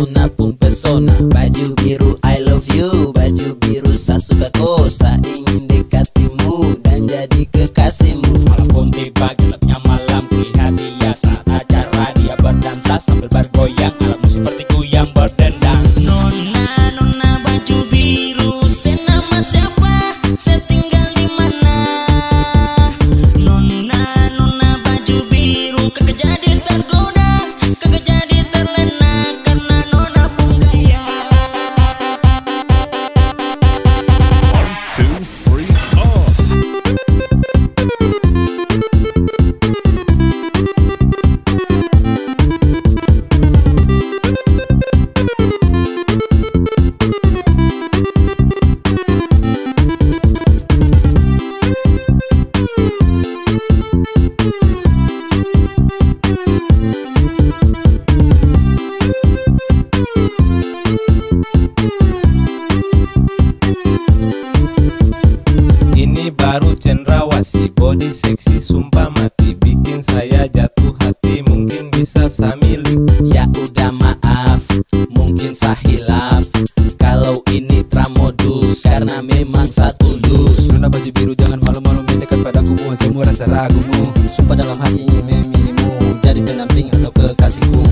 una pumpezona. Vaya, yo quiero. body seksi sumpah mati bikin saya jatuh hati. Mungkin bisa samil ya udah maaf mungkin sahilaf. Kalau ini tramodus karena memang satu dus. Karena baju biru jangan malu-malu mendekat padaku. Buang semua rasa ragumu. Sumpah dalam hati ingin memilihmu jadi pendamping atau kekasihku.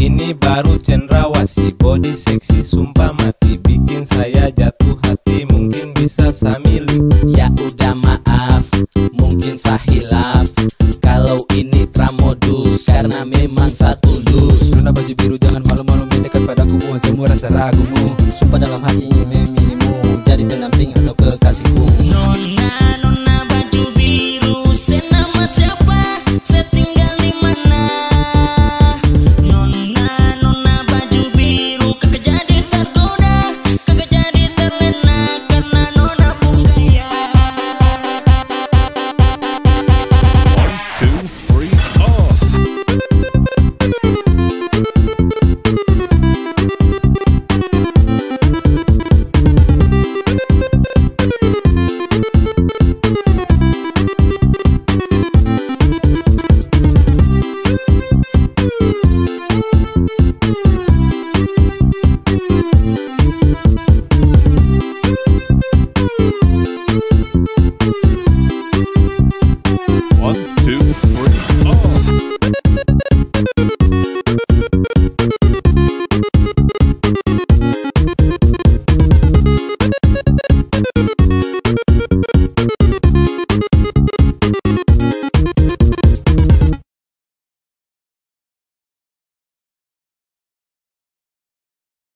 Ini baru cendrawasi body seksi. Sumpah mati bikin saya jatuh hati. Mungkin bisa samil ya udah maaf mungkin sahilaf. Kalau ini tramodus karena memang satu lus karena baju biru jangan malu-malu mendekat padaku semua rasa ragu.